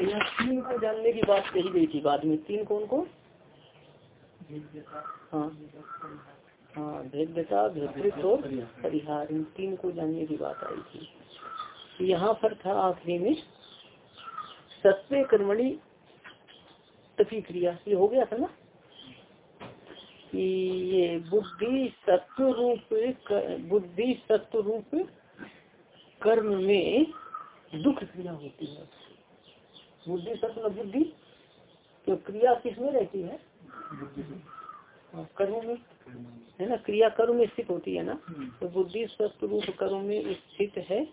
यहाँ तीन को जानने की बात कही गई थी बाद में। तीन कौन को हाँ। हाँ भेद्यता परिहार, इन तीन को जानने की बात आई थी। यहाँ पर था आखिरी में, सत्य कर्मणी तभी क्रिया ये हो गया था ना? कि ये बुद्धि सत्व रूप, बुद्धि सत्व रूप कर्म में दुख क्रिया होती है। बुद्धि सत्व बुद्धि तो क्रिया किसमें रहती है? हाँ, कर्म में। है ना? क्रिया कर्म में स्थित होती है ना? तो बुद्धि सत्व रूप कर्म में स्थित है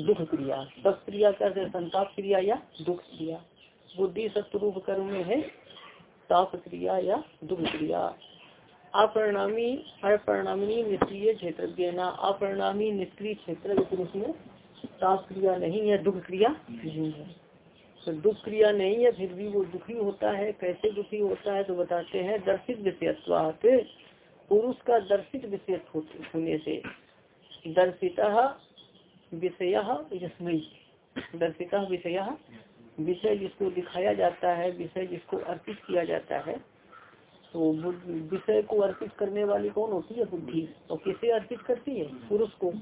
दुख क्रिया। सब क्रिया कैसे संताप क्रिया या दुख क्रिया। बुद्धि सत्व रूप कर्म में है ताप क्रिया या दुख क्रिया। अपरिणामी अपरिणामी निष्क्रिय क्षेत्र अपरिणामी निष्क्रिय क्षेत्र में ताप क्रिया नहीं है दुख क्रिया नहीं है। दुख क्रिया नहीं है, फिर भी वो दुखी होता है। कैसे दुखी होता है तो बताते हैं, दर्शित विषयत्वात, पुरुष का दर्शित विषय होने से। दर्शिता विषय यस्मय दर्शिता विषय विषय जिसको दिखाया जाता है, विषय जिसको अर्पित किया जाता है तो विषय को अर्पित करने वाली कौन होती है? बुद्धि। और किसे अर्पित करती है? पुरुष को।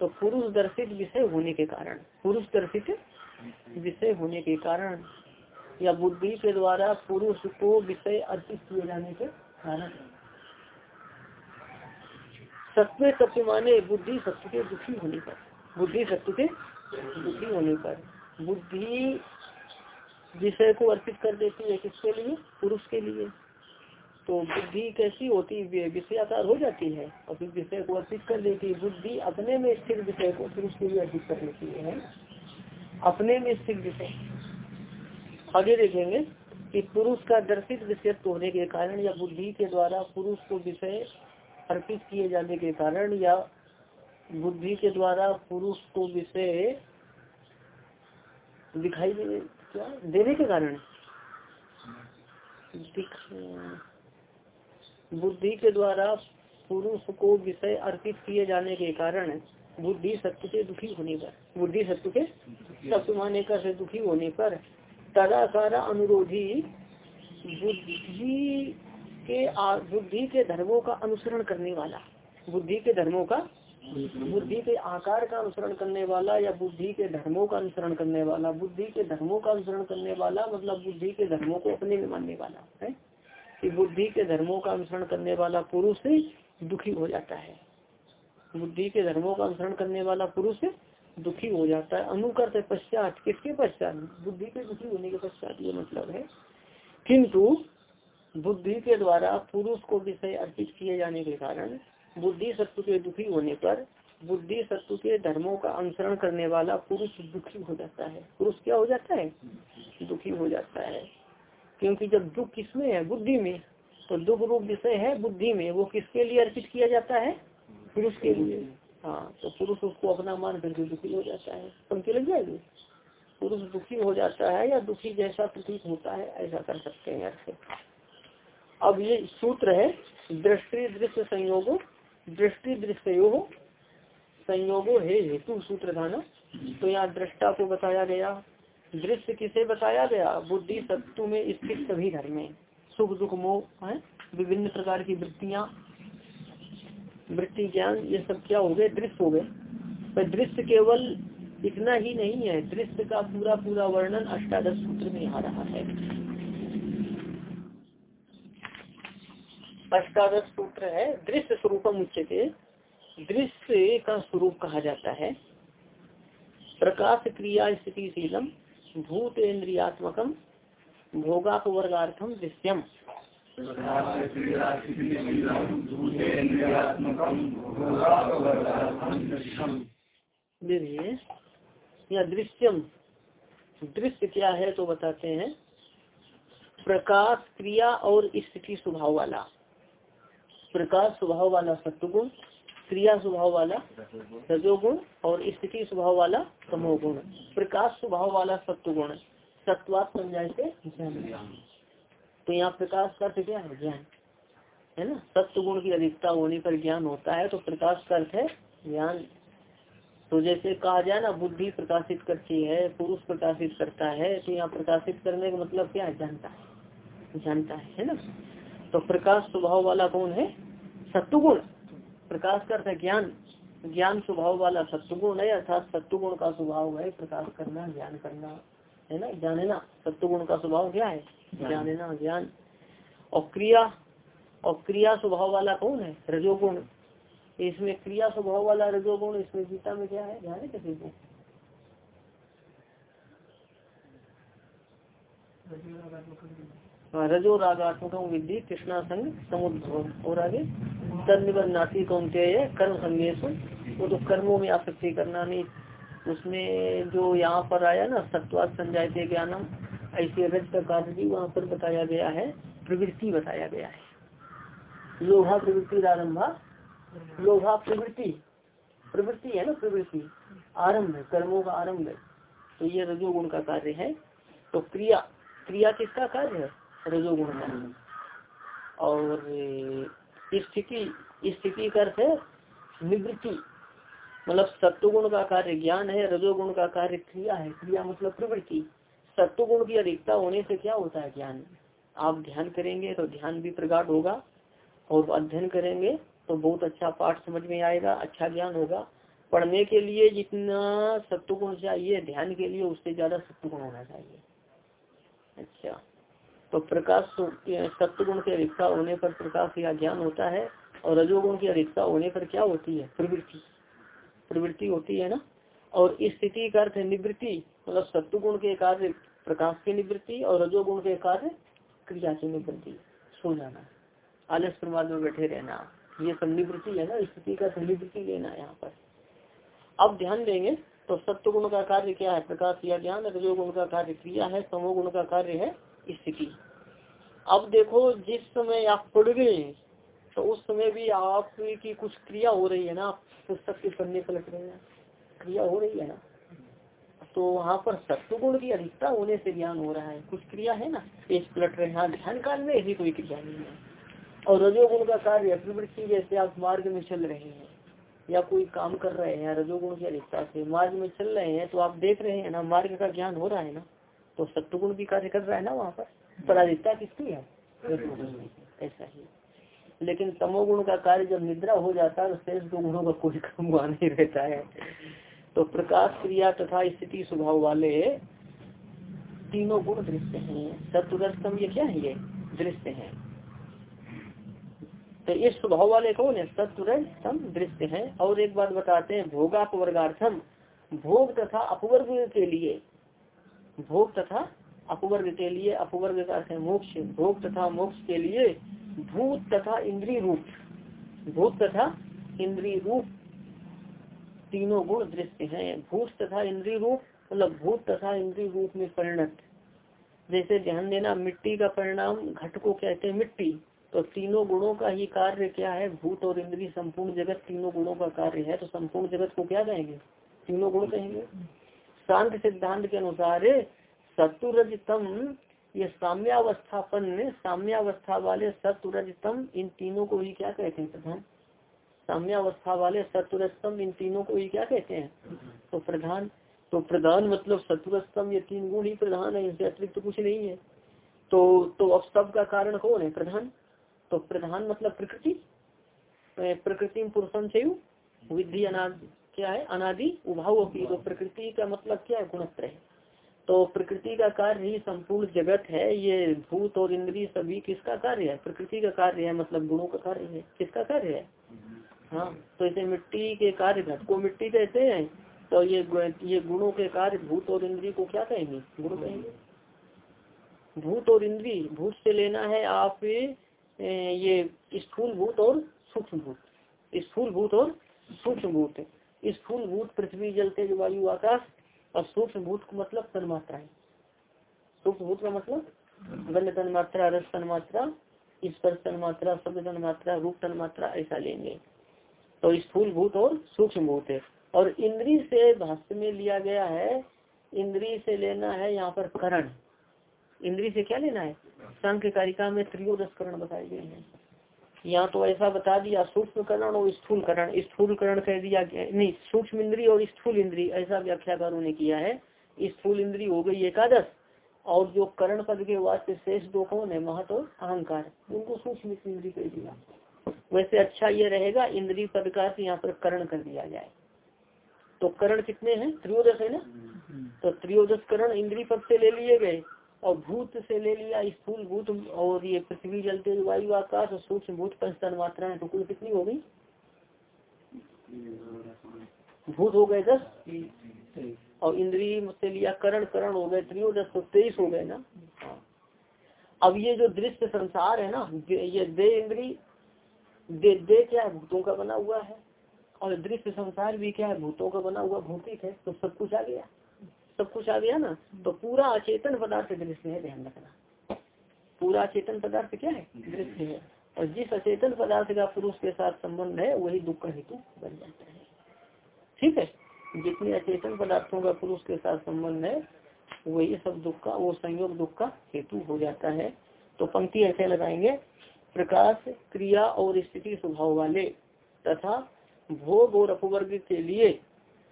तो पुरुष दर्शित विषय होने के कारण। पुरुष दर्शित विषय होने के कारण या बुद्धि के द्वारा पुरुष को विषय अर्पित किए जाने के कारण सत्य सत्य माने बुद्धि सत्य के दुखी होने पर। बुद्धि सत्य के दुखी होने पर। बुद्धि विषय को अर्पित कर देती है किसके लिए? पुरुष के लिए। तो बुद्धि कैसी होती है? विषयाकार हो जाती है और फिर विषय को अर्पित कर देती है। बुद्धि अपने में स्थिर विषय को पुरुष के लिए अर्पित कर लेती है। अपने में स्थित विषय आगे देखेंगे कि पुरुष का दर्शित विषय होने के कारण या बुद्धि के द्वारा पुरुष को विषय अर्पित किए जाने के कारण या बुद्धि के द्वारा पुरुष को विषय दिखाई दे क्या? देने के कारण? बुद्धि के द्वारा पुरुष को विषय अर्पित किए जाने के कारण बुद्धि सत्य से दुखी होने पर। बुद्धि सत्य के सत्य माने का से दुखी होने पर तदाकारा अनुरोधी बुद्धि के बुद्धि के धर्मों का अनुसरण करने वाला। बुद्धि के धर्मों का, बुद्धि के आकार का अनुसरण करने वाला या बुद्धि के धर्मों का अनुसरण करने वाला। बुद्धि के धर्मों का अनुसरण करने वाला मतलब बुद्धि के धर्मों को अपने में मानने वाला, है? कि बुद्धि के धर्मों का अनुसरण करने वाला पुरुष दुखी हो जाता है। बुद्धि के धर्मों का अनुसरण करने वाला पुरुष दुखी हो जाता है अनुकर्त पश्चात, किसके पश्चात? बुद्धि के दुखी होने के पश्चात ये मतलब है। किंतु बुद्धि के द्वारा पुरुष को विषय अर्पित किए जाने के कारण बुद्धि सत्व के दुखी होने पर बुद्धि सत्व के धर्मों का अनुसरण करने वाला पुरुष दुखी हो जाता है। पुरुष क्या हो जाता है? दुखी हो जाता है। क्योंकि जब दुख किसमें है? बुद्धि में। तो दुख रूप विषय है बुद्धि में। वो किसके लिए अर्पित किया जाता है? पुरुष के लिए। हाँ तो पुरुष उसको अपना मान करके दुखी हो जाता है। पंक्ति लग जाएगी? पुरुष दुखी हो जाता है या दुखी जैसा प्रतीत होता है, ऐसा कर सकते हैं ऐसे अब ये सूत्र है, दृष्टि दृश्य संयोगो, दृष्टि दृश्यो संयोगो है हेतु सूत्र था ना तो यहाँ दृष्टा को बताया गया, दृश्य किसे बताया गया? बुद्धि सत्व में स्थित सभी धर्म सुख दुख मोह, है, विभिन्न प्रकार की वृत्तियाँ वृत्ति ज्ञान, ये सब क्या हो गए? दृश्य हो गए। पर दृश्य केवल इतना ही नहीं है। दृश्य का पूरा पूरा वर्णन अष्टादश सूत्र में आ रहा है। अष्टादश सूत्र है, दृश्य स्वरूपम उच्चते दृश्य का स्वरूप कहा जाता है। प्रकाश क्रिया स्थितिशीलम भूत इंद्रियात्मकम भोगापवर्गार्थम दृश्यम दृश्यम। दृश्य क्या है तो बताते हैं। प्रकाश, क्रिया और स्थिति, स्वभाव वाला। प्रकाश, स्वभाव वाला सत्वगुण, क्रिया, स्वभाव वाला रजोगुण और स्थिति, स्वभाव वाला तमोगुण। प्रकाश, स्वभाव वाला सत्वगुण। सत्वात समझाए से तो यहाँ प्रकाश का अर्थ क्या है? ज्ञान। है ना? सत्य गुण की अधिकता होने पर ज्ञान होता है तो प्रकाश का अर्थ है ज्ञान। तो जैसे कहा जाए ना, बुद्धि प्रकाशित करती है, पुरुष प्रकाशित करता है तो यहाँ प्रकाशित करने का मतलब क्या है? जानता है। जानता है ना? तो प्रकाश स्वभाव वाला कौन है? सत्वगुण प्रकाश करता है ज्ञान। ज्ञान स्वभाव वाला सत्वगुण है, अर्थात सत्वगुण का स्वभाव है प्रकाश करना, ज्ञान करना। है ना? जानना सत्वगुण का स्वभाव क्या है? जानना ज्ञान और क्रिया और क्रिया स्वभाव वाला कौन है? रजोगुण। इसमें क्रिया स्वभाव वाला रजोगुण इसमें गीता में क्या है? ध्यान है किसी को? हाँ, रजो रागात्मक विद्धि कृष्णा संग समुद्र और आगे तनिबन्नासी कौनते कर्म संगेश वो तो कर्मों में आसक्ति करना नहीं। उसमें जो यहाँ पर आया ना, सत्वाद संजायते ज्ञानम, ऐसे रज का कार्य भी वहाँ पर बताया गया है, प्रवृत्ति बताया गया है। लोहा प्रवृत्ति आरंभा लोभा प्रवृत्ति प्रवृत्ति है ना प्रवृत्ति, आरंभ कर्मों का आरंभ तो ये रजोगुण का कार्य है। तो क्रिया क्रिया किसका कार्य है? रजोगुण का। और स्थिति स्थिति का अर्थ है निवृत्ति। मतलब सत्वगुण का कार्य ज्ञान है, रजोगुण का कार्य क्रिया है, क्रिया मतलब प्रवृत्ति। सत्वगुण की अधिकता होने से क्या होता है ज्ञान? आप ध्यान करेंगे तो ध्यान भी प्रगाढ़ होगा, और अध्ययन करेंगे तो बहुत अच्छा पाठ समझ में आएगा अच्छा ज्ञान होगा। पढ़ने के लिए जितना सत्वगुण चाहिए, ध्यान के लिए उससे ज़्यादा सत्वगुण होना चाहिए। अच्छा तो प्रकाश सत्वगुण की अधिकता होने पर प्रकाश या ज्ञान होता है, और रजोगुण की अधिकता होने पर क्या होती है? प्रवृत्ति। प्रवृत्ति होती है ना? और स्थिति का अर्थ निवृत्ति मतलब सत्वगुण के कार्य, प्रकाश की निवृत्ति और रजोगुण के कार्य क्रिया की निवृत्ति। सो जाना। आलस प्रमाद में बैठे रहना। ये संनिवृत्ति है ना? स्थिति का संनिवृत्ति लेना यहाँ पर। अब ध्यान देंगे तो सत्य गुण का कार्य क्या है? प्रकाश या ज्ञान, रजोगुण का कार्य क्रिया है, समोगुण का कार्य है स्थिति। अब देखो, जिस समय आप पढ़ गए तो उस समय भी आपकी कुछ क्रिया हो रही है ना? पुस्तक के पढ़ने पलट रहे हैं। क्रिया हो रही है ना? तो वहाँ पर सत्य गुण की अधिकता होने से ज्ञान हो रहा है। कुछ क्रिया है ना? पेज पलट रहे हैं। ध्यान काल में ऐसी कोई क्रिया नहीं है। और रजोगुण का कार्य प्रवृत्ति जैसे आप मार्ग में चल रहे हैं या कोई काम कर रहे हैं रजोगुण की अधिकता से मार्ग में चल रहे हैं तो आप देख रहे हैं ना मार्ग का ज्ञान हो रहा है ना? तो सत्वगुण भी कार्य कर रहा है ना वहाँ पर? पर अधिकता किसकी है? ऐसा ही। लेकिन तमोगुण का कार्य जब निद्रा हो जाता है तो शेष दो गुणों का कोई काम वहाँ नहीं रहता है। तो प्रकाश क्रिया तथा स्थिति स्वभाव वाले तीनों गुण दृश्य हैं। सत्वरस्तम ये क्या है ये? दृश्य है। तो इस स्वभाव वाले कौन है? सत्व दृश्य है। और एक बात बताते हैं, भोगापवर्गार्थम, भोग तथा अपवर्ग के लिए। भोग तथा अपवर्ग के लिए अपवर्ग का अर्थ है मोक्ष। भोग तथा मोक्ष के लिए भूत तथा इंद्री रूप। भूत तथा इंद्री रूप तीनों गुण दृश्य हैं। भूत तथा इंद्री रूप मतलब भूत तथा इंद्री रूप में परिणत। जैसे ध्यान देना, मिट्टी का परिणाम घट को कहते हैं मिट्टी तो तीनों गुणों का ही कार्य क्या है? भूत और इंद्रिय संपूर्ण जगत तीनों गुणों का कार्य है तो संपूर्ण जगत को क्या कहेंगे? तीनों गुण कहेंगे। शांत सिद्धांत के अनुसार सत्तुरजतम ये साम्यावस्थापन साम्यावस्था वाले सत्तुरजतम इन तीनों को ही क्या कहते हैं प्रधान? साम्यावस्था वाले सत्तुरस्तम इन तीनों को ही क्या कहते हैं? तो प्रधान तो प्रधान मतलब सत्तुरस्तम ये तीन गुण ही प्रधान है इनसे अतिरिक्त तो कुछ नहीं है। तो तो अब सब का कारण कौन है प्रधान? तो प्रधान मतलब प्रकृति। प्रकृति पुरुषम से विधि अनादि। क्या है? अनादि उभाव की तो प्रकृति का मतलब क्या है? गुणत्र तो प्रकृति का कार्य ही संपूर्ण जगत है, ये भूत और इंद्रिय सभी किसका कार्य है? प्रकृति का कार्य है मतलब गुणों का कार्य है। किसका कार्य है? हाँ तो इसे मिट्टी के कार्य घट को मिट्टी कहते हैं। तो ये ये गुणों के कार्य भूत और इंद्रिय को क्या कहेंगे? गुण कहेंगे। भूत और इंद्रिय, भूत से लेना है आप ये स्थूल भूत और सूक्ष्म भूत। स्थूल भूत और सूक्ष्म भूत। स्थूल भूत पृथ्वी, जल, तेज, वायु, आकाश और सूक्ष्म भूत का मतलब तन्मात्रा है। सूक्ष्म भूत का मतलब गंध तन मात्रा रस तन मात्रा स्पर्श तन मात्रा शब्द तन मात्रा रूप तन मात्रा ऐसा लेंगे। तो स्थूल भूत और सूक्ष्म भूत है। और इंद्री से भाष्य में लिया गया है, इंद्री से लेना है यहाँ पर करण। इंद्री से क्या लेना है? सांख्य कारिका में त्रियोदश करण बताए गए हैं। यहाँ तो ऐसा बता दिया सूक्ष्म करण और स्थूल करण स्थूल करण कह दिया गया नहीं सूक्ष्म इंद्री और स्थूल इंद्री ऐसा व्याख्याकारों ने किया है। स्थूल इंद्री हो गई एकादश और जो करण पद के वास्ते शेष दो कौन है? महत्व और अहंकार। उनको सूक्ष्म इंद्री कह दिया। वैसे अच्छा ये रहेगा इंद्री पद का यहाँ पर करण कर दिया जाए। तो करण कितने हैं? त्रियोदश है ना? तो त्रियोदश करण इंद्री पद से ले लिए गए। और भूत से ले लिया स्थूल भूत और ये पृथ्वी जल तेज वायु आकाश और सूक्ष्म भूत पंचतन मात्रा है तो कुल कितनी हो गई? भूत हो गए दस? और इंद्री से लिया करण करण हो गए त्रियोदश तो तेईस हो गए ना। अब ये जो दृश्य संसार है ना, ये दे इंद्री दे दे क्या है? भूतों का बना हुआ है। और दृश्य संसार भी क्या है? भूतों का बना हुआ, भौतिक है तो सब कुछ आ गया। सब कुछ आ गया ना तो पूरा अचेतन पदार्थ दृश्य है, ध्यान रखना। पूरा अचेतन पदार्थ क्या है? दृश्य है। और जिस अचेतन पदार्थ का पुरुष के साथ संबंध है, वही दुख का हेतु बन जाता है। ठीक है? जितने अचेतन पदार्थों का पुरुष के साथ संबंध है, वही सब दुख का, वो संयोग दुख का हेतु हो जाता है। तो पंक्ति ऐसे लगाएँगे, प्रकाश, क्रिया और स्थिति स्वभाव वाले तथा भोग और अपवर्ग के लिए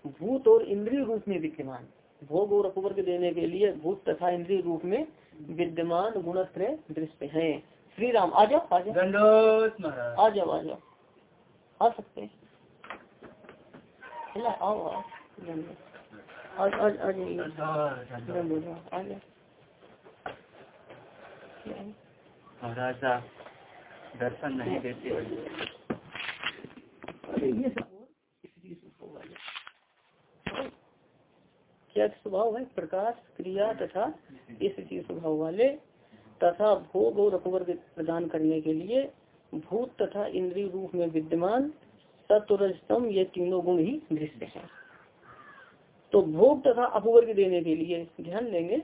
भूत और इंद्रिय रूप में विद्यमान। भोग और अपवर्ग देने के लिए भूत तथा इंद्रिय रूप में विद्यमान गुणत्र दृश्य है। श्री राम आ जाओ आ जाओ। आ जाओ आ जाओ। आ सकते आओ आओ। आज आज आज आ जाओ। महाराजा दर्शन नहीं देते। अरे ये सब क्या स्वभाव है, प्रकाश, क्रिया तथा स्थिति स्वभाव वाले तथा भोग और अपवर्ग प्रदान करने के लिए भूत तथा इंद्रिय रूप में विद्यमान सत्वरजतम ये तीनों गुण ही दृश्य है। तो भोग तथा अपवर्ग देने के लिए ध्यान देंगे,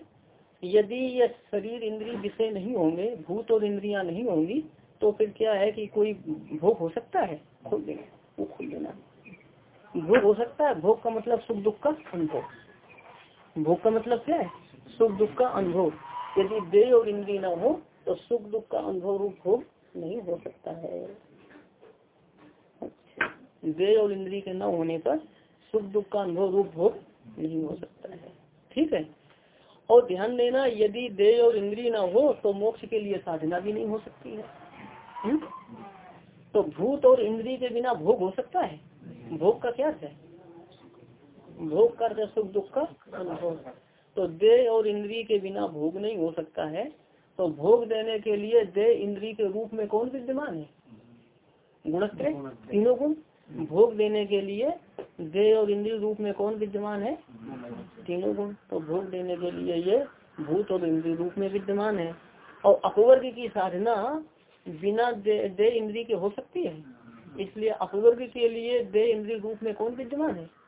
यदि यह शरीर इंद्रिय विषय नहीं होंगे, भूत और इंद्रिया नहीं होंगी तो फिर क्या है कि कोई भोग हो सकता है? खोल देना वो खोल देना। भोग हो सकता है, भोग का मतलब सुख दुख का अनुभव। भोग का मतलब क्या है? सुख, दुख का अनुभव। यदि देह और इंद्रिय न हो तो सुख, दुख का अनुभव रूप भोग नहीं हो सकता है। अच्छा। देह और इंद्रिय के न होने पर सुख, दुख का अनुभव रूप भोग नहीं हो सकता है। ठीक है? और ध्यान देना, यदि देह और इंद्रिय न हो तो मोक्ष के लिए साधना भी नहीं हो सकती है? हम्म? तो भूत और इंद्रिय के बिना भोग हो सकता है? भोग का क्या है? भोग कर सुख दुख का अनुभव तो देह और इंद्री के बिना भोग नहीं हो सकता है। तो भोग देने के लिए देह इंद्री के रूप में कौन विद्यमान है? गुणस्त्र। तीनों गुण। भोग देने के लिए देह और इंद्रिय रूप में कौन विद्यमान है? तीनों गुण। तो भोग देने के लिए ये भूत और इंद्रिय रूप में विद्यमान है। और अपवर्ग की साधना बिना दे, दे इंद्री के हो सकती है। इसलिए अपवर्ग के लिए दे इंद्री रूप में कौन विद्यमान है?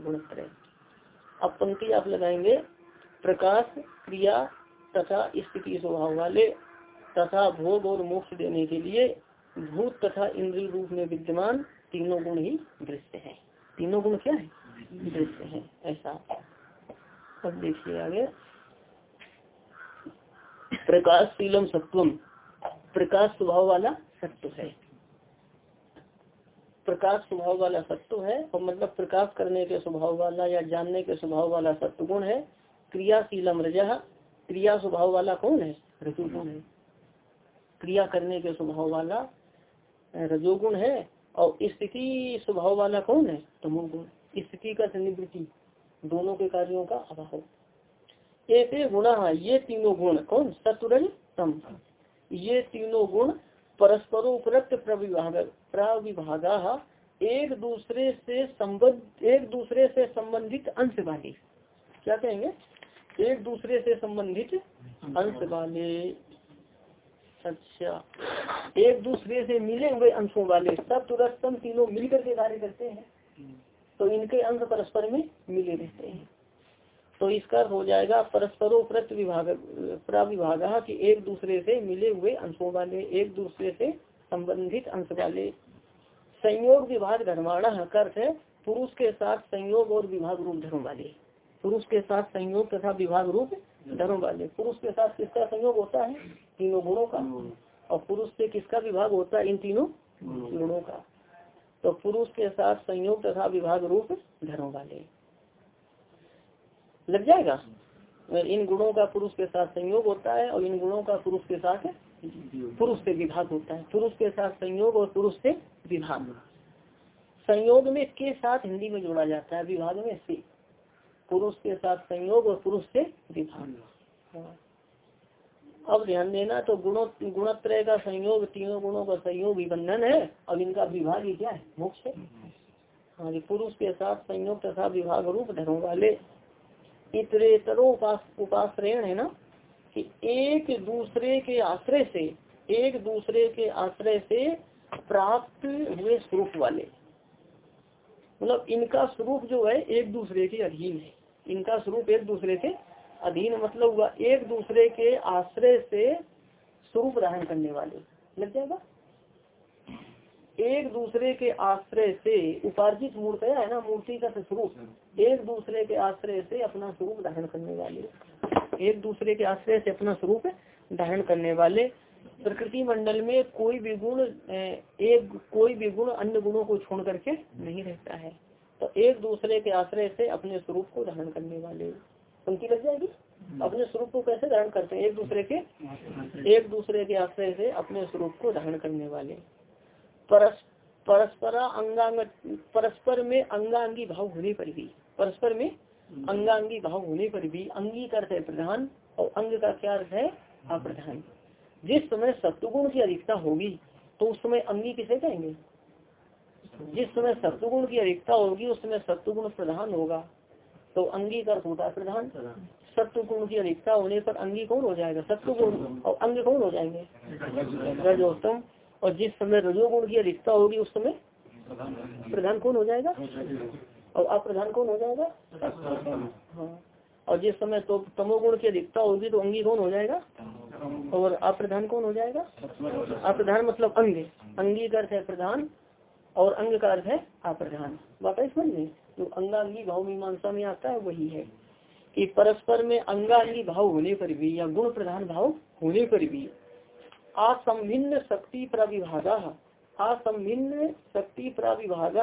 गुणत्रय अब पंक्ति आप लगाएँगे, प्रकाश, क्रिया तथा स्थिति स्वभाव वाले तथा भोग और मोक्ष देने के लिए भूत तथा इंद्रिय रूप में विद्यमान तीनों गुण ही दृश्य है। तीनों गुण क्या है? दृश्य है, ऐसा। अब देखिए आगे। प्रकाश प्रकाशशीलम सत्वम। प्रकाश स्वभाव वाला सत्व है। प्रकाश स्वभाव वाला सत्व है, और मतलब प्रकाश करने के स्वभाव वाला या जानने के स्वभाव वाला सत्व गुण है। क्रियाशीलम रजा, क्रिया स्वभाव वाला कौन है? रजोगुण है। क्रिया करने के स्वभाव वाला रजोगुण है, और स्थिति स्वभाव वाला कौन है? तमोगुण। स्थिति का निवृत्ति दोनों के कार्यों का अभाव। ऐसे गुण, ये तीनों गुण। कौन? सतुरज तम ये तीनों गुण परस्परोपरक्त प्रविभाग, प्रविभागा एक दूसरे से संबद्ध एक दूसरे से संबंधित अंश वाले क्या कहेंगे? एक दूसरे से संबंधित अंश वाले अच्छा। एक दूसरे से मिले हुए अंशों वाले, सब तुरस्तम तीनों मिलकर के कार्य करते हैं। तो इनके अंश परस्पर में मिले रहते हैं। तो इसका हो जाएगा परस्परो प्रत विभाग प्रविभाग की एक दूसरे से मिले हुए अंशों वाले, एक दूसरे से संबंधित अंश वाले। संयोग विभाग धर्माण अर्थ है पुरुष के साथ संयोग और विभाग रूप धर्म वाले। पुरुष के साथ संयोग तथा विभाग रूप धर्म वाले। पुरुष के साथ किसका संयोग होता है? तीनों गुणों का। और पुरुष से किसका विभाग होता है? इन तीनों गुणों का। तो पुरुष के साथ संयोग तथा विभाग रूप धर्म वाले। लग जाएगा। इन गुणों का पुरुष के साथ संयोग होता है और इन गुणों का पुरुष के साथ पुरुष से विभाग होता है। पुरुष के साथ संयोग और पुरुष से विभाग। संयोग में के साथ हिंदी में जोड़ा जाता है, विभाग में से। पुरुष के साथ संयोग और पुरुष से विभाग। अब ध्यान देना तो गुणों, गुणत्रय का संयोग, तीनों गुणों का संयोग भी बंधन है, और इनका विभाग ही क्या है? मोक्ष है। हाँ पुरुष के साथ संयोग तथा विभाग रूप धर्म वाले इतरेतरो उपास उपाश्रयण है ना, कि एक दूसरे के आश्रय से, एक दूसरे के आश्रय से प्राप्त हुए स्वरूप वाले। मतलब इनका स्वरूप जो है, एक दूसरे के अधीन है। इनका स्वरूप एक दूसरे के अधीन मतलब हुआ, एक दूसरे के आश्रय से स्वरूप धारण करने वाले। लग जाएगा? एक दूसरे के आश्रय से, उपार्जित मूर्त है ना मूर्ति का स्वरूप। एक दूसरे के आश्रय से अपना स्वरूप धारण करने वाले। एक दूसरे के आश्रय से अपना स्वरूप धारण करने वाले। प्रकृति मंडल में कोई भी गुण एक, कोई भी गुण अन्य गुणों को छोड़ करके नहीं रहता है। तो एक दूसरे के आश्रय से अपने स्वरूप को धारण करने वाले। पंक्ति लग जाएगी? अपने स्वरूप को कैसे धारण करते हैं? एक दूसरे के, एक दूसरे के आश्रय से अपने स्वरूप को धारण करने वाले। परस्पर अंगांग परस्पर में अंगांगी भाव होने पर भी परस्पर में अंगांगी भाव होने पर भी अंगी का अर्थ है प्रधान और अंग का क्या अर्थ है अप्रधान। जिस समय सत्वगुण की अधिकता होगी तो उस समय अंगी किसे कहेंगे? जिस समय सत्वगुण की अधिकता होगी उस समय सत्वगुण प्रधान होगा। तो अंगी का अर्थ होता है प्रधान। सत्व गुण की अधिकता होने पर अंगी कौन हो जाएगा? सत्व गुण और अंग कौन हो जाएँगे? रजोत्तम और जिस समय रजोगुण की अधिकता होगी, उस समय प्रधान कौन हो जाएगा? और अप्रधान कौन हो जाएगा? हाँ और जिस समय तो तमोगुण की अधिकता होगी तो अंगी कौन हो जाएगा? और अप्रधान कौन हो जाएगा? अप्रधान मतलब अंग। अंगी का अर्थ है प्रधान, और अंग का अर्थ है अप्रधान। बात समझ जो अंगांगी भाव मीमांसा में आता है, वही है कि परस्पर में अंगांगी भाव होने पर भी या गुण प्रधान भाव होने पर भी असंभिन्न शक्ति प्रविभाग। असंभिन्न शक्ति प्रविभाग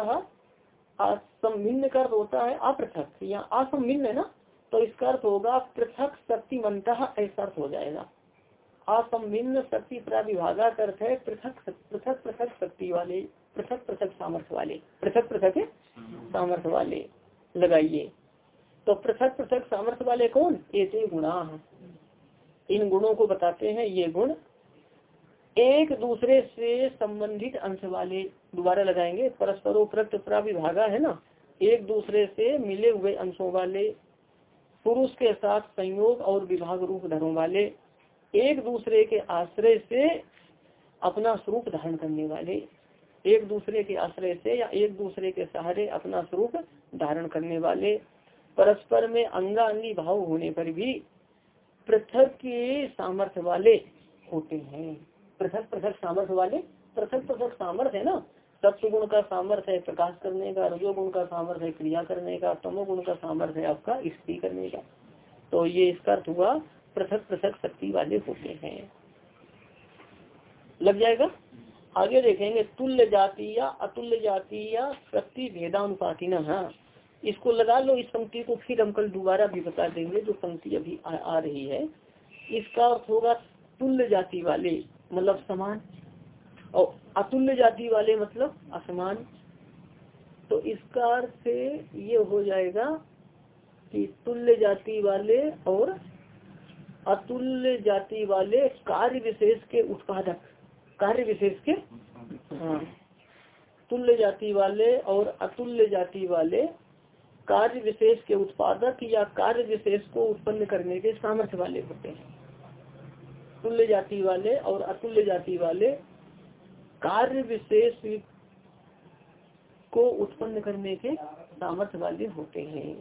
असंभिन्न का अर्थ होता है अपृथक। या असंभिन्न है ना तो इसका अर्थ होगा पृथक शक्ति बनता ऐसा अर्थ हो जाएगा। असंभिन्न शक्ति प्रविभाग का अर्थ है पृथक पृथक पृथक शक्ति वाले, पृथक पृथक सामर्थ्य वाले, पृथक पृथक सामर्थ्य वाले, लगाइए। तो पृथक पृथक सामर्थ्य वाले कौन? ऐसे गुणा। इन गुणों को बताते हैं ये गुण एक दूसरे से संबंधित अंश वाले दोबारा लगाएँगे। परस्परोपरक्त प्राविभागा है ना? एक दूसरे से मिले हुए अंशों वाले, पुरुष के साथ संयोग और विभाग रूप धर्म वाले, एक दूसरे के आश्रय से अपना स्वरूप धारण करने वाले, एक दूसरे के आश्रय से या एक दूसरे के सहारे अपना स्वरूप धारण करने वाले, परस्पर में अंगा अंगी भाव होने पर भी पृथक के सामर्थ्य वाले होते हैं। पृथक पृथक सामर्थ्य वाले पृथक पृथक सामर्थ्य है ना? सत्य गुण का सामर्थ्य है प्रकाश करने का रजो गुण का सामर्थ्य है क्रिया करने का तमो गुण का सामर्थ्य है आपका स्त्री करने का। तो ये इसका अर्थ हुआ पृथक पृथक शक्ति वाले होते हैं। लग जाएगा? आगे देखेंगे तुल्य जाति या अतुल्य जाति या शक्ति भेदानुपाति हाँ। इसको लगा लो इस पंक्ति को फिर हम कल दोबारा भी बता देंगे जो पंक्ति अभी आ, आ रही है। इसका अर्थ होगा तुल्य जाति वाले। मतलब समान। और अतुल्य जाति वाले मतलब असमान। तो इसका अर्थ ये हो जाएगा कि तुल्य जाति वाले और अतुल्य जाति वाले कार्य विशेष के उत्पादक। कार्य विशेष के? हाँ। तुल्य जाति वाले और अतुल्य जाति वाले कार्य विशेष के उत्पादक या कार्य विशेष को उत्पन्न करने के सामर्थ्य वाले होते हैं। तुल्य जाति वाले और अतुल्य जाति वाले कार्य विशेष को उत्पन्न करने के सामर्थ्य वाले होते हैं।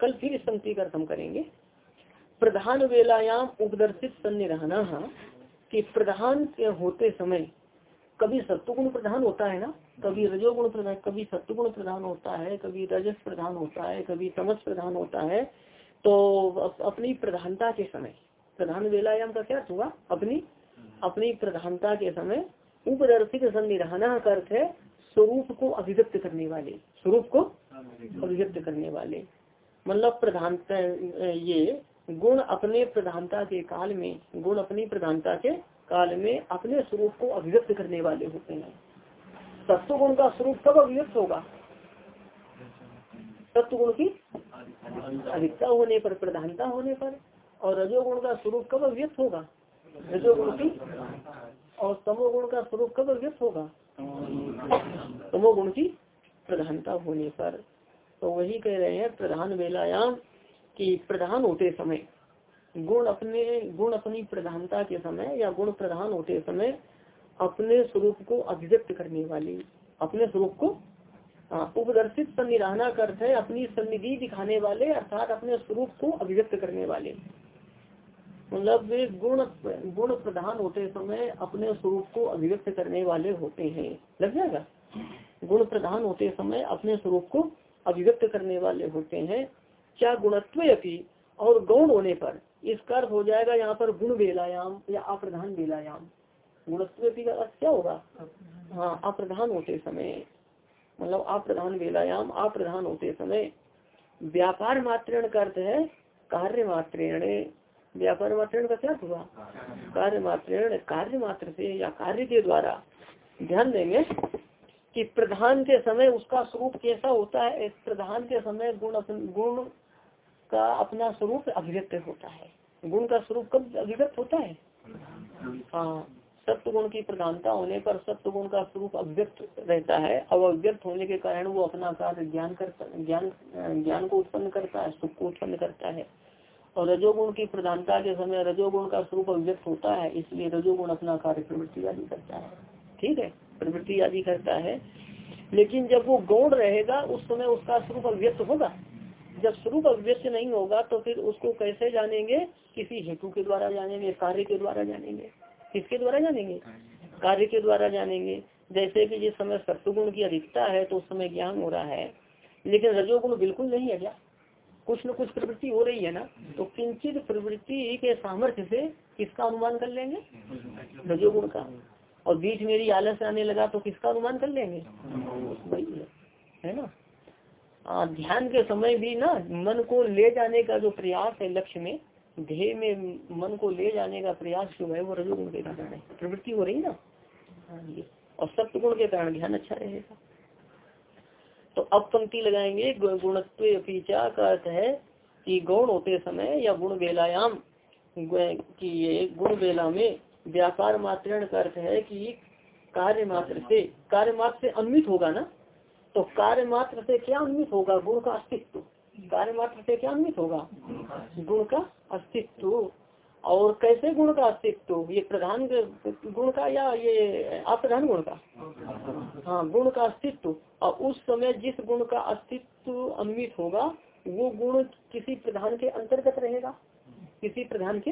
कल फिर इस पंक्ति का हम करेंगे। प्रधान वेलायाम उपदर्शित सन्य रहना कि प्रधान होते समय कभी सत्वगुण प्रधान होता है ना? कभी रजोगुण प्रधान, कभी सत्वगुण प्रधान होता है, कभी रजस प्रधान होता है, कभी तमस प्रधान होता है तो अपनी प्रधानता के समय प्रधान वेलायाम का क्या हुआ? अपनी अपनी प्रधानता के समय उपदर्शित संनिधाना का अर्थ है स्वरूप को अभिव्यक्त करने वाले, स्वरूप को अभिव्यक्त करने वाले। मतलब प्रधानता ये गुण अपने प्रधानता के काल में, गुण अपनी प्रधानता के काल में अपने स्वरूप को अभिव्यक्त करने वाले होते हैं। सत्व गुण का स्वरूप कब अभिव्यक्त होगा? सत्व गुण की अधिकता होने पर, प्रधानता होने पर। और रजोगुण का स्वरूप कब अभिव्यक्त होगा? रजोगुण की और तमोगुण का स्वरूप कब अभिव्यक्त होगा? तमोगुण की प्रधानता होने पर। तो वही कह रहे हैं प्रधान वेलायाम कि प्रधान होते समय, गुण अपने, गुण अपनी प्रधानता के समय या गुण प्रधान होते समय अपने स्वरूप को अभिव्यक्त करने वाली, अपने स्वरूप को उपदर्शित सन्निधाना करते अपनी सन्निधि दिखाने वाले अर्थात अपने स्वरूप को अभिव्यक्त करने वाले। मतलब वे गुण गुण प्रधान होते समय अपने स्वरूप को अभिव्यक्त करने वाले होते हैं। लग जाएगा? गुण प्रधान होते समय अपने स्वरूप को अभिव्यक्त करने वाले होते हैं। क्या गुणत्व और गौण होने पर इसका अर्थ हो जाएगा यहाँ पर गुण बेलायाम या अप्रधान बेलायाम। गुणत्व का अर्थ क्या होगा? हाँ अप्रधान होते समय। मतलब अप्रधान बेलायाम, अप्रधान होते समय। व्यापार मात्रण का अर्थ है कार्य मात्रेण। व्यापार मात्रण का क्या हुआ कार्य मात्रेण कार्य मात्र से या कार्य के द्वारा ध्यान देंगे कि प्रधान के समय उसका स्वरूप कैसा होता है प्रधान के समय गुण गुण का अपना स्वरूप अभिव्यक्त होता है। गुण का स्वरूप कब अभिव्यक्त होता है? हाँ सत्य गुण की प्रधानता होने पर सत्य गुण का स्वरूप अभिव्यक्त रहता है। और अभिव्यक्त होने के कारण वो अपना कार्य ज्ञान करता, ज्ञान ज्ञान को उत्पन्न करता है, सुख को उत्पन्न करता है। और रजोगुण की प्रधानता के समय रजोगुण का स्वरूप अभिव्यक्त होता है, इसलिए रजोगुण अपना कार्य प्रवृत्ति आदि करता है। ठीक है? प्रवृत्ति आदि करता है। लेकिन जब वो गौण रहेगा, उस समय उसका स्वरूप अभिव्यक्त होगा। जब स्वरूप अभिव्यक्त नहीं होगा तो फिर उसको कैसे जानेंगे? किसी हेतु के द्वारा जानेंगे, कार्य के द्वारा जानेंगे। किसके द्वारा जानेंगे? कार्य के द्वारा जानेंगे। जैसे कि जिस समय सत्वगुण की अधिकता है तो उस समय ज्ञान हो रहा है। लेकिन रजोगुण बिल्कुल नहीं है क्या? कुछ न कुछ प्रवृत्ति हो रही है ना तो किंचित प्रवृत्ति के सामर्थ्य से किसका अनुमान कर लेंगे? रजोगुण का। और बीच मेरी आलस आने लगा तो किसका अनुमान कर लेंगे? है ना? आ, ध्यान के समय भी ना मन को ले जाने का जो प्रयास है लक्ष्य में ध्येय में मन को ले जाने का प्रयास जो है वो रजोगुण के कारण है। प्रवृत्ति हो रही ना? हाँ और सप्त गुण के कारण ध्यान अच्छा रहेगा। तो अब पंक्ति लगाएँगे गुणत्व पीछा का अर्थ है कि गौण होते समय या गुण बेलायाम की ये गुण बेला में व्यापार मात्रण का अर्थ है कि कार्य मात्र से, कार्य मात्र से अन्वित होगा ना? तो कार्य मात्र से क्या अन्वित होगा? गुण का अस्तित्व। कार्य मात्र से क्या अन्वित होगा? गुण का अस्तित्व। और कैसे गुण का अस्तित्व? ये प्रधान गुण का या ये अप्रधान गुण का? हाँ गुण का अस्तित्व। और उस समय जिस गुण का अस्तित्व अन्वित होगा, वो गुण किसी प्रधान के अंतर्गत रहेगा। किसी प्रधान के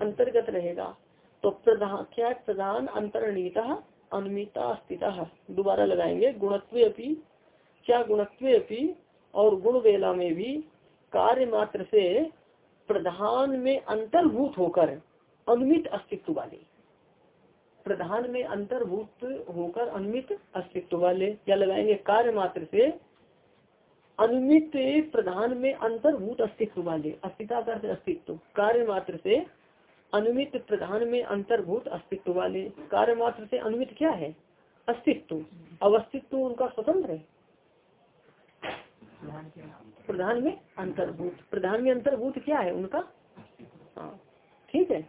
अंतर्गत रहेगा। तो प्रधान, क्या प्रधान अंतर्णीता अनुमिता स्थित? दोबारा लगाएँगे। गुणत्व अपनी क्या गुणत्व अपनी और गुण वेला में भी कार्य मात्र से प्रधान में अंतर्भूत होकर अनुमित अस्तित्व वाले। प्रधान में अंतर्भूत होकर अनुमित अस्तित्व वाले। क्या लगाएँगे? कार्य मात्र से अनुमित प्रधान में अंतर्भूत अस्तित्व वाले। अस्तित्व अस्तित्व। कार्य मात्र से अनुमित प्रधान में अंतर्भूत अस्तित्व वाले। कार्य मात्र से अनुमित क्या है? अस्तित्व। अब अस्तित्व उनका स्वतंत्र है। प्रधान में अंतर्भूत। प्रधान में अंतर्भूत क्या है उनका? हाँ ठीक है।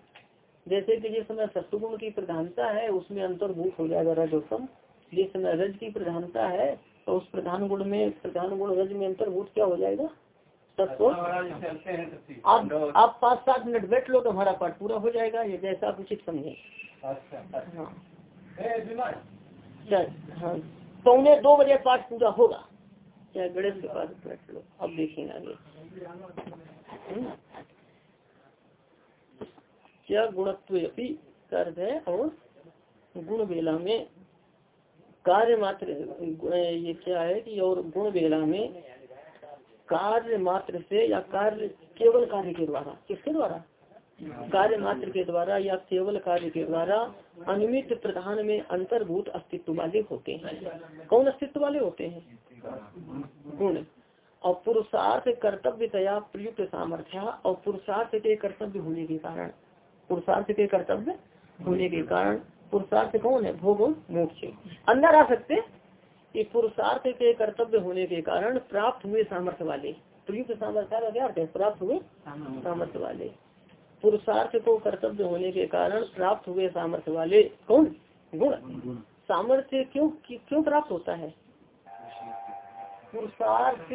जैसे कि जिस समय सत्गुण की प्रधानता है उसमें अंतर्भूत हो जाएगा रजोत्तम। जिस समय रज की प्रधानता है तो उस प्रधान गुण में प्रधान गुण रज में अंतर्भूत क्या हो जाएगा? तत्व। आप आप पाँच सात मिनट बैठ लो तो हमारा पाठ पूरा हो जाएगा। ये जैसा आप उचित समझे। अच्छा। हाँ। हाँ। पौने दो बजे पाठ पूरा होगा। चाहे गणेश के पास बैठ लो अब देखेंगे आगे हम्म। क्या गुणत्व अर्थ है और गुण बेला में कार्य मात्र ये क्या है कि और गुण बेला में कार्य मात्र से या कार्य केवल कार्य के द्वारा, किसके द्वारा? कार्य मात्र के द्वारा या केवल कार्य के द्वारा अनिमित प्रधान में अंतर्भूत अस्तित्व वाले होते हैं। कौन अस्तित्व वाले होते हैं? गुण। और पुरुषार्थ कर्तव्यतया प्रयुक्त सामर्थ्य और पुरुषार्थ के कर्तव्य होने के कारण। पुरुषार्थ के कर्तव्य होने के कारण पुरुषार्थ कौन है? भोग मोक्ष। अंदर आ सकते कि पुरुषार्थ के कर्तव्य होने के कारण प्राप्त हुए सामर्थ्य वाले। प्रयुक्त सामर्थ्य का क्या अर्थ है? प्राप्त हुए सामर्थ्य वाले। पुरुषार्थ को कर्तव्य होने के कारण प्राप्त हुए सामर्थ्य वाले कौन? गुण। सामर्थ्य क्यों क्यों प्राप्त होता है? पुरुषार्थ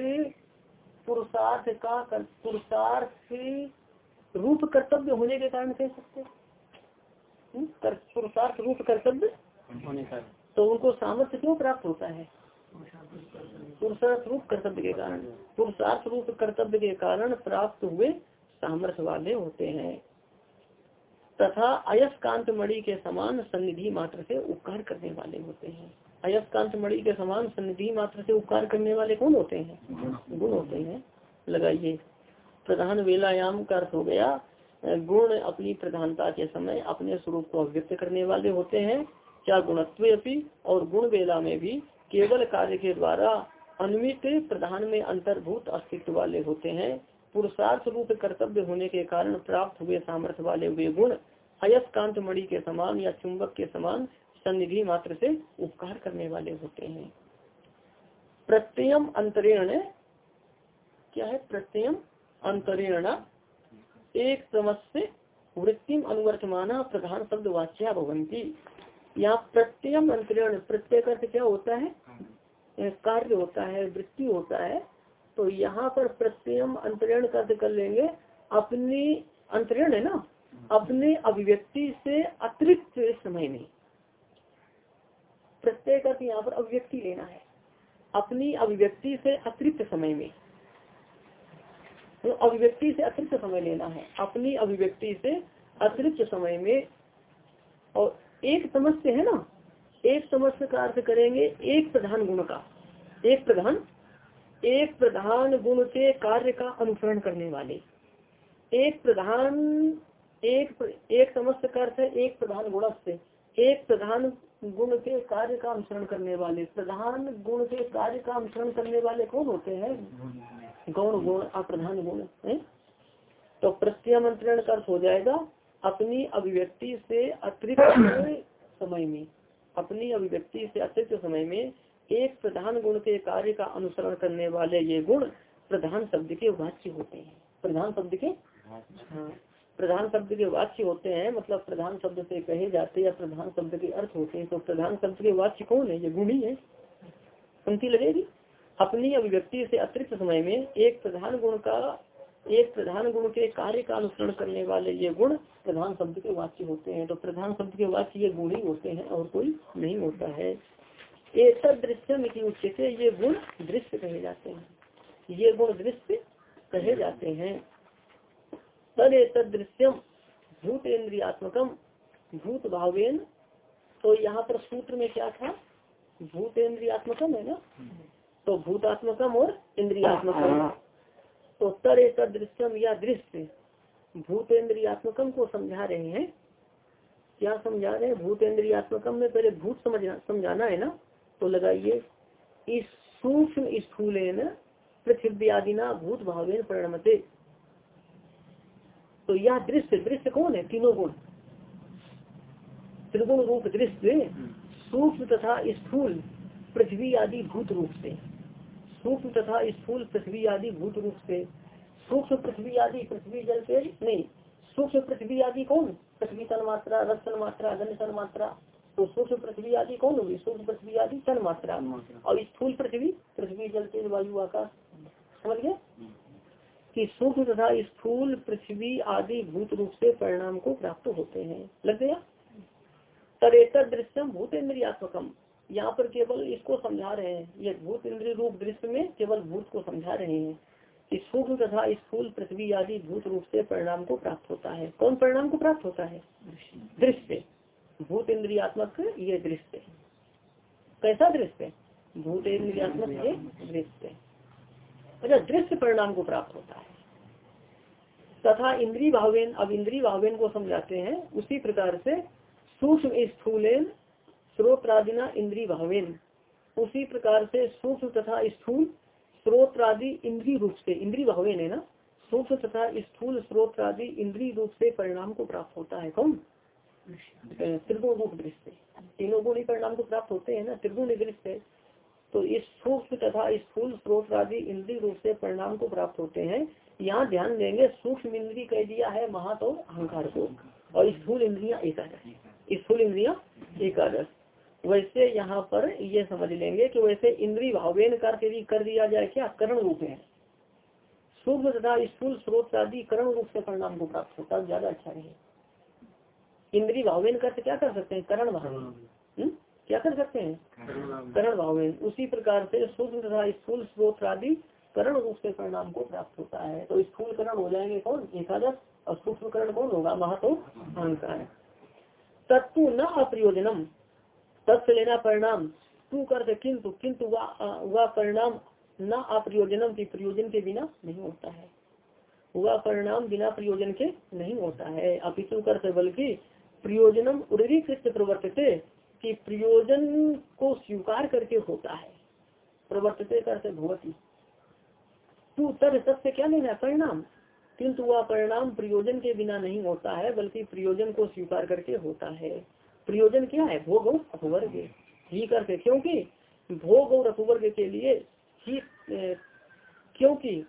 पुरुषार्थ का पुरुषार्थ रूप कर्तव्य होने के कारण कह सकते हम्म? पुरुषार्थ रूप कर्तव्य होने का तो उनको सामर्थ्य क्यों प्राप्त होता है? पुरुषार्थ रूप कर्तव्य के कारण। पुरुषार्थ रूप कर्तव्य के कारण प्राप्त हुए सामर्थ्य वाले होते हैं। तथा अयस्कांत मणि के समान सन्निधि मात्र से उपकार करने वाले होते हैं। अयस्कांत मणि के समान सन्निधि मात्र से उपकार करने वाले कौन होते हैं? गुण होते हैं। लगाइए। प्रधान वेलायाम का अर्थ हो गया, गुण अपनी प्रधानता के समय अपने स्वरूप को अभिव्यक्त करने वाले होते हैं। क्या गुणत्व और गुण वेला में भी केवल कार्य के द्वारा अनुमित प्रधान में अंतर्भूत अस्तित्व वाले होते हैं। पुरुषार्थ रूप कर्तव्य होने के कारण प्राप्त हुए सामर्थ्य वाले हुए गुण अयस्कांत मणि के समान या चुंबक के समान सन्निधि मात्र से उपकार करने वाले होते हैं। प्रत्ययम अंतरेण क्या है? प्रत्ययम अंतरेण। एक समस्या वृत्तिम अनुवर्तमाना प्रधान शब्द वाच्या भवंती यहाँ प्रत्ययम अंतरण, प्रत्यय का क्या होता है? कार्य होता है, वृत्ति होता है। तो यहाँ पर प्रत्ययम अंतरण अर्थ कर लेंगे। अपनी अंतरण है ना? अपने अभिव्यक्ति से अतिरिक्त समय में। प्रत्यय का यहाँ पर अभिव्यक्ति लेना है। अपनी अभिव्यक्ति से अतिरिक्त समय में। अभिव्यक्ति से अतिरिक्त समय लेना है। अपनी अभिव्यक्ति से अतिरिक्त समय में। और एक समस्या है ना? एक समस्या का अर्थ करेंगे एक प्रधान गुण का। एक प्रधान एक प्रधान गुण के कार्य का अनुसरण करने वाले। एक प्रधान, एक एक समस्त अर्थ है एक प्रधान गुण से एक प्रधान गुण के कार्य का अनुसरण करने वाले, प्रधान गुण के कार्य का अनुसरण करने वाले कौन होते हैं? गौण गुण, अप्रधान गुण, है? तो प्रत्यामंत्रण का अर्थ हो जाएगा अपनी अभिव्यक्ति से अतिरिक्त समय में, अपनी अभिव्यक्ति से अतिरिक्त समय में एक प्रधान गुण के कार्य का अनुसरण करने वाले ये गुण प्रधान शब्द के वाच्य होते हैं। प्रधान शब्द के? हाँ प्रधान शब्द के वाच्य होते हैं मतलब प्रधान शब्द से कहे जाते या प्रधान शब्द के अर्थ होते हैं तो प्रधान शब्द के वाच्य कौन है? ये गुणी है। पंक्ति लगेगी। अपनी अभिव्यक्ति से अतिरिक्त समय में एक प्रधान गुण का, एक प्रधान गुण के कार्य का अनुसरण करने वाले ये गुण प्रधान शब्द के वाच्य होते हैं। तो प्रधान शब्द के वाच्य ये गुण ही होते हैं और कोई नहीं होता है। एक दृश्यम की उचित ये गुण दृश्य कहे जाते हैं। ये गुण दृश्य कहे जाते हैं। तद एक दृश्यम भूत इंद्रियात्मकम भूत भावेन तो यहाँ पर सूत्र में क्या था? भूत इंद्रियात्मकम है ना? तो भूतात्मकम और इंद्रियात्मकम तो तर एक दृश्यम या दृश्य भूत इंद्रियात्मकम को समझा रहे हैं। क्या समझा रहे हैं? भूत इंद्रियात्मकम में पहले भूत समझना समझाना है ना? तो लगाइए। इस सूक्ष्म स्थूल पृथ्वी आदि ना भूत भावेन परिणमते। तो यह दृश्य दृश्य कौन है? तीनों गुण। त्रिगुण रूप दृश्य सूक्ष्म तथा स्थूल पृथ्वी आदि भूत रूप से। सूक्ष्म तथा स्थूल पृथ्वी आदि भूत रूप से। सूक्ष्म पृथ्वी आदि पृथ्वी जल के नहीं सूक्ष्म पृथ्वी आदि कौन? पृथ्वी तन मात्रा रस तन मात्रा जन तन मात्रा। तो सूक्ष्म पृथ्वी आदि कौन होगी? सूक्ष्म पृथ्वी आदि तन मात्रा। और स्थूल पृथ्वी पृथ्वी जल तेज वायु आकाश। समझ गए? कि सूक्ष्म तथा स्थूल पृथ्वी आदि भूत रूप से परिणाम को प्राप्त होते हैं। लग गया? तरेतर दृश्यम भूत इंद्रियात्मकम यहाँ पर केवल इसको समझा रहे हैं। ये भूत इंद्रिय रूप दृश्य में केवल भूत को समझा रहे हैं कि सूक्ष्म तथा स्थूल पृथ्वी आदि भूत रूप से परिणाम को प्राप्त होता है। कौन परिणाम को प्राप्त होता है? दृश्य। भूत इंद्रियात्मक ये दृश्य। कैसा दृश्य? भूत इंद्रियात्मक ये दृश्य। अच्छा दृश्य परिणाम को प्राप्त होता है। तथा इंद्री भावेन अब इंद्री भावेन को समझाते हैं उसी प्रकार से सूक्ष्म स्थूलेन स्रोत्रादिना इंद्री भावेन। उसी प्रकार से सूक्ष्म तथा स्थूल स्रोत्रादि इंद्री रूप से इंद्री भावेन है ना? सूक्ष्म तथा स्थूल स्रोत्रादि इंद्री रूप से परिणाम को प्राप्त होता है कौन? त्रिगुण रूप दृष्टि। तीनों गुण ही परिणाम को प्राप्त होते हैं ना? त्रिगुण दृष्टि तो इस सूक्ष्म तथा स्थूल स्रोत आदि इंद्रिय रूप से परिणाम को प्राप्त होते हैं। यहाँ ध्यान देंगे सूक्ष्म इंद्रिय कह दिया है महत और अहंकार को और स्थूल इंद्रिया एकादश। स्थूल इंद्रिया एकादश। वैसे यहाँ पर ये समझ लेंगे कि वैसे इंद्रिय भावेन कर कर दिया जाए क्या? करण रूप है। सूक्ष्म तथा स्थूल स्रोत आदि करण रूप से परिणाम को प्राप्त होता है ज़्यादा अच्छा रहे इंद्रिय भावेन कर क्या कर सकते हैं? करण भाव? क्या कर सकते हैं? करण भावेन उसी प्रकार से सूक्ष्म तथा स्थूल स्रोत आदि करण रूप से परिणाम को प्राप्त होता है। तो स्थूल करण हो जाएँगे कौन? एकादश और सूक्ष्म करण कौन होगा? महतो अहंकार तत्व न अप्रयोजनम तत्व लेना परिणाम, तू कर किंतु किंतु वह परिणाम न अप्रयोजनम की प्रयोजन के बिना नहीं होता है। वह परिणाम बिना प्रयोजन के नहीं होता है। अपितु कर बल्कि प्रयोजनम उदरीकृत प्रवर्तते कि प्रयोजन को स्वीकार करके होता है। प्रवर्तते करते भगवती तू तद सत्य क्या लेना परिणाम। किंतु वह परिणाम प्रयोजन के बिना नहीं होता है, बल्कि प्रयोजन को स्वीकार करके होता है। प्रयोजन क्या है? भोग और अपवर्ग। ही करके क्योंकि भोग और अपवर्ग के लिए ही क्योंकि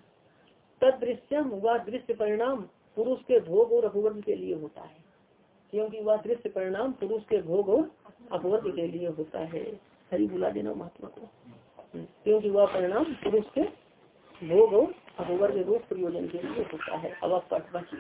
तदृश्यम वह दृश्य परिणाम पुरुष के भोग और अपवर्ग के लिए होता है। क्योंकि वह दृश्य परिणाम पुरुष के भोग और अपवर्ग के लिए होता है। हरी बुला देना महात्मा को। हम्म, क्योंकि वह परिणाम पुरुष के भोग और अपवर्ग रूप प्रयोजन के लिए होता है। अब आप पाठ बाकी